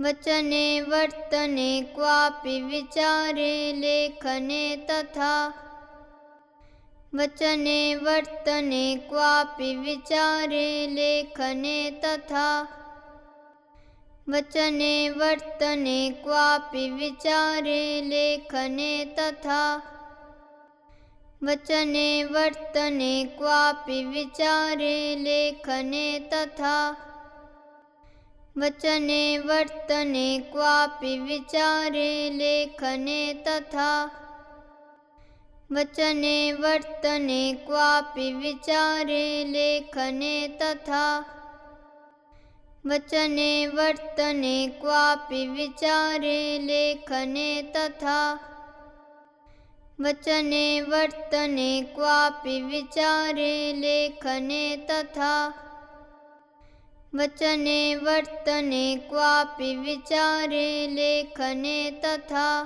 वचने वर्तने क्वापि विचारे लेखने तथा। वचने वर्तने क्वापि विचारे लेखने तथा। वचने वर्तने क्वापि विचारे लेखने तथा। वचने वर्तने क्वापि विचारे लेखने तथा वचने वर्तने क्वापि विचारे लेखने तथा। वचने वर्तने क्वापि विचारे लेखने तथा। वचने वर्तने क्वापि विचारे लेखने तथा। वचने वर्तने क्वापि विचारे लेखने तथा वचने वर्तने क्वापि विचारे लेखने तथा।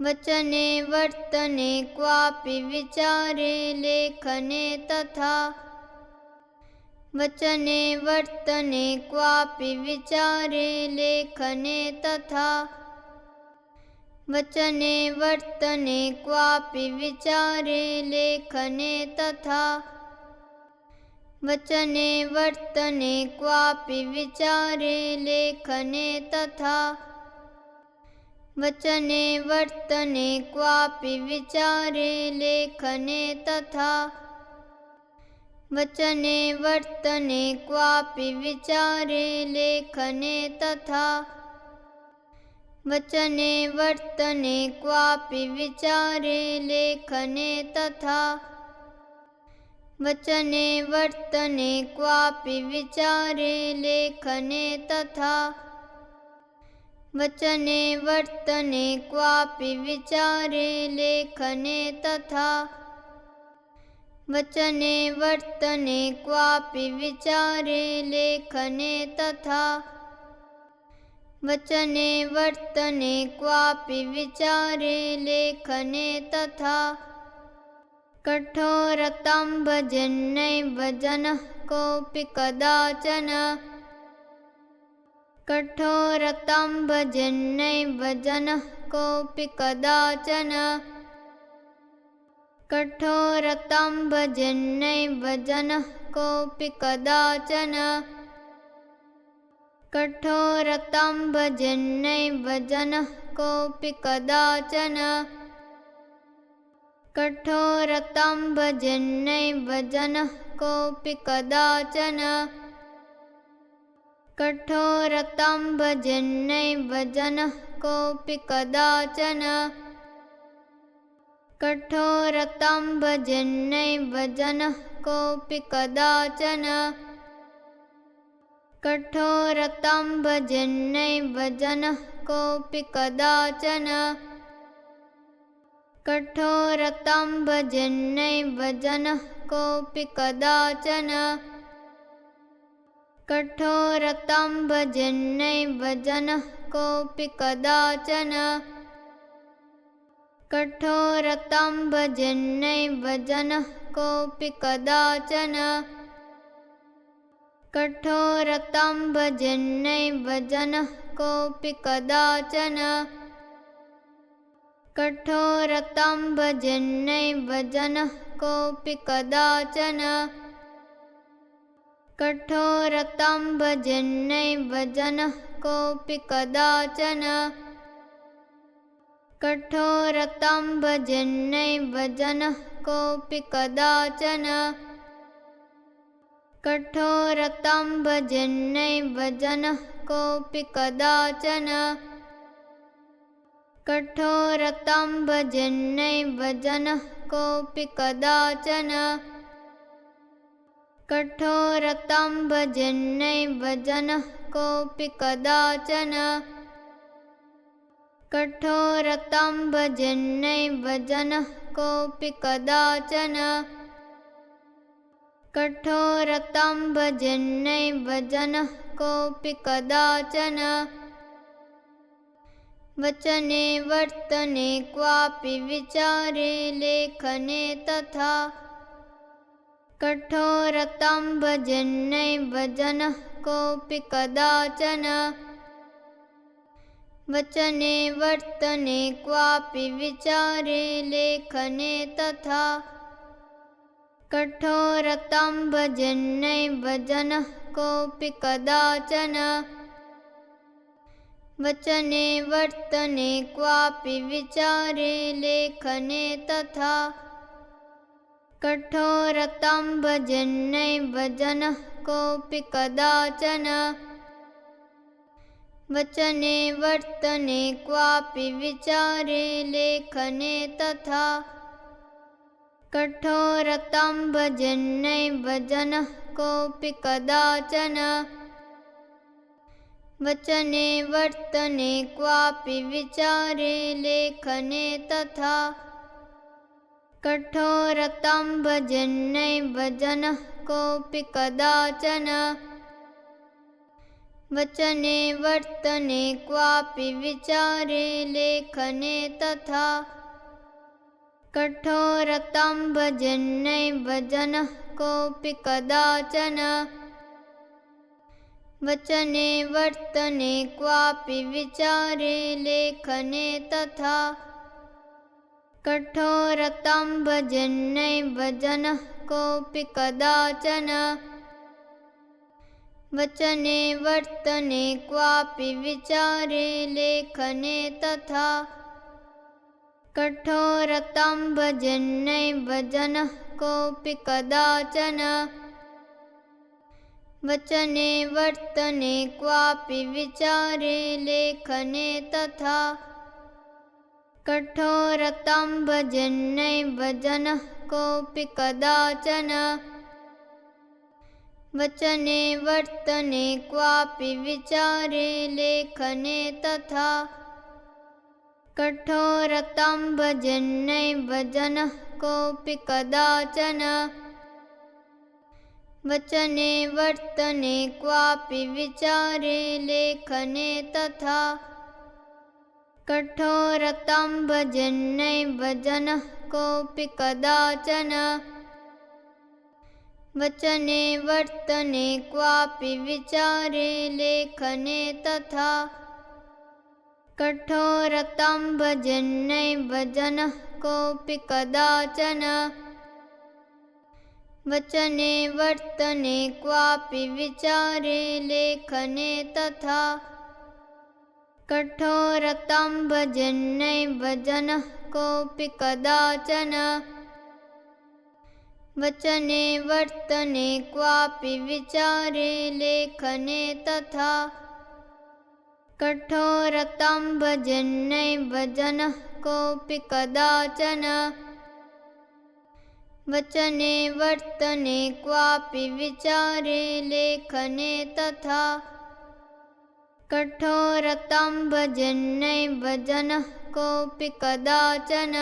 वचने वर्तने क्वापि विचारे लेखने तथा। वचने वर्तने क्वापि विचारे लेखने तथा। वचने वर्तने क्वापि विचारे लेखने तथा वचने वर्तने क्वापि विचारे लेखने तथा। वचने वर्तने क्वापि विचारे लेखने तथा। वचने वर्तने क्वापि विचारे लेखने तथा। वचने वर्तने क्वापि विचारे लेखने तथा वचने वर्तने क्वापि विचारे लेखने तथा। वचने वर्तने क्वापि विचारे लेखने तथा। वचने वर्तने क्वापि विचारे लेखने तथा। वचने वर्तने क्वापि विचारे लेखने तथा कठोरतां भजन्नैव जनः कोऽपि कदाचन। कठोरतां भजन्नैव जनः कोऽपि कदाचन। कठोरतां भजन्नैव जनः कोऽपि कदाचन। कठोरतां भजन्नैव जनः कोऽपि कदाचन कठोरतां भजन्नैव जनः कोऽपि कदाचन। कठोरतां भजन्नैव जनः कोऽपि कदाचन। कठोरतां भजन्नैव जनः कोऽपि कदाचन। कठोरतां भजन्नैव जनः कोऽपि कदाचन कठोरतां भजन्नैव जनः कोऽपि कदाचन। कठोरतां भजन्नैव जनः कोऽपि कदाचन। कठोरतां भजन्नैव जनः कोऽपि कदाचन। कठोरतां भजन्नैव जनः कोऽपि कदाचन कठोरतां भजन्नैव जनः कोऽपि कदाचन। कठोरतां भजन्नैव जनः कोऽपि कदाचन। कठोरतां भजन्नैव जनः कोऽपि कदाचन। कठोरतां भजन्नैव जनः कोऽपि कदाचन कठोरतां भजन्नैव जनः कोऽपि कदाचन। कठोरतां भजन्नैव जनः कोऽपि कदाचन। कठोरतां भजन्नैव जनः कोऽपि कदाचन। कठोरतां भजन्नैव जनः कोऽपि कदाचन वचने वर्तने क्वापि विचारे लेखने तथा कठोरतां भजन्नैव जनः कोऽपि कदाचन। वचने वर्तने क्वापि विचारे लेखने तथा कठोरतां भजन्नैव जनः कोऽपि कदाचन वचने वर्तने क्वापि विचारे लेखने तथा कठोरतां भजन्नैव जनः कोऽपि कदाचन। वचने वर्तने क्वापि विचारे लेखने तथा कठोरतां भजन्नैव जनः कोऽपि कदाचन वचने वर्तने क्वापि विचारे लेखने तथा कठोरतां भजन्नैव जनः कोऽपि कदाचन। वचने वर्तने क्वापि विचारे लेखने तथा कठोरतां भजन्नैव जनः कोऽपि कदाचन वचने वर्तने क्वापि विचारे लेखने तथा कठोरतां भजन्नैव जनः कोऽपि कदाचन। वचने वर्तने क्वापि विचारे लेखने तथा कठोरतां भजन्नैव जनः कोऽपि कदाचन वचने वर्तने क्वापि विचारे लेखने तथा कठोरतां भजन्नैव जनः कोऽपि कदाचन। वचने वर्तने क्वापि विचारे लेखने तथा कठोरतां भजन्नैव जनः कोऽपि कदाचन वचने वर्तने क्वापि विचारे लेखने तथा कठोरतां भजन्नैव जनः कोऽपि कदाचन। वचने वर्तने क्वापि विचारे लेखने तथा कठोरतां भजन्नैव जनः कोऽपि कदाचन वचने वर्तने क्वापि विचारे लेखने तथा कठोरतां भजन्नैव जनः कोऽपि कदाचन। वचने वर्तने क्वापि विचारे लेखने तथा कठोरतां भजन्नैव जनः कोऽपि कदाचन वचने वर्तने क्वापि विचारे लेखने तथा कठोरतां भजन्नैव जनः कोऽपि कदाचन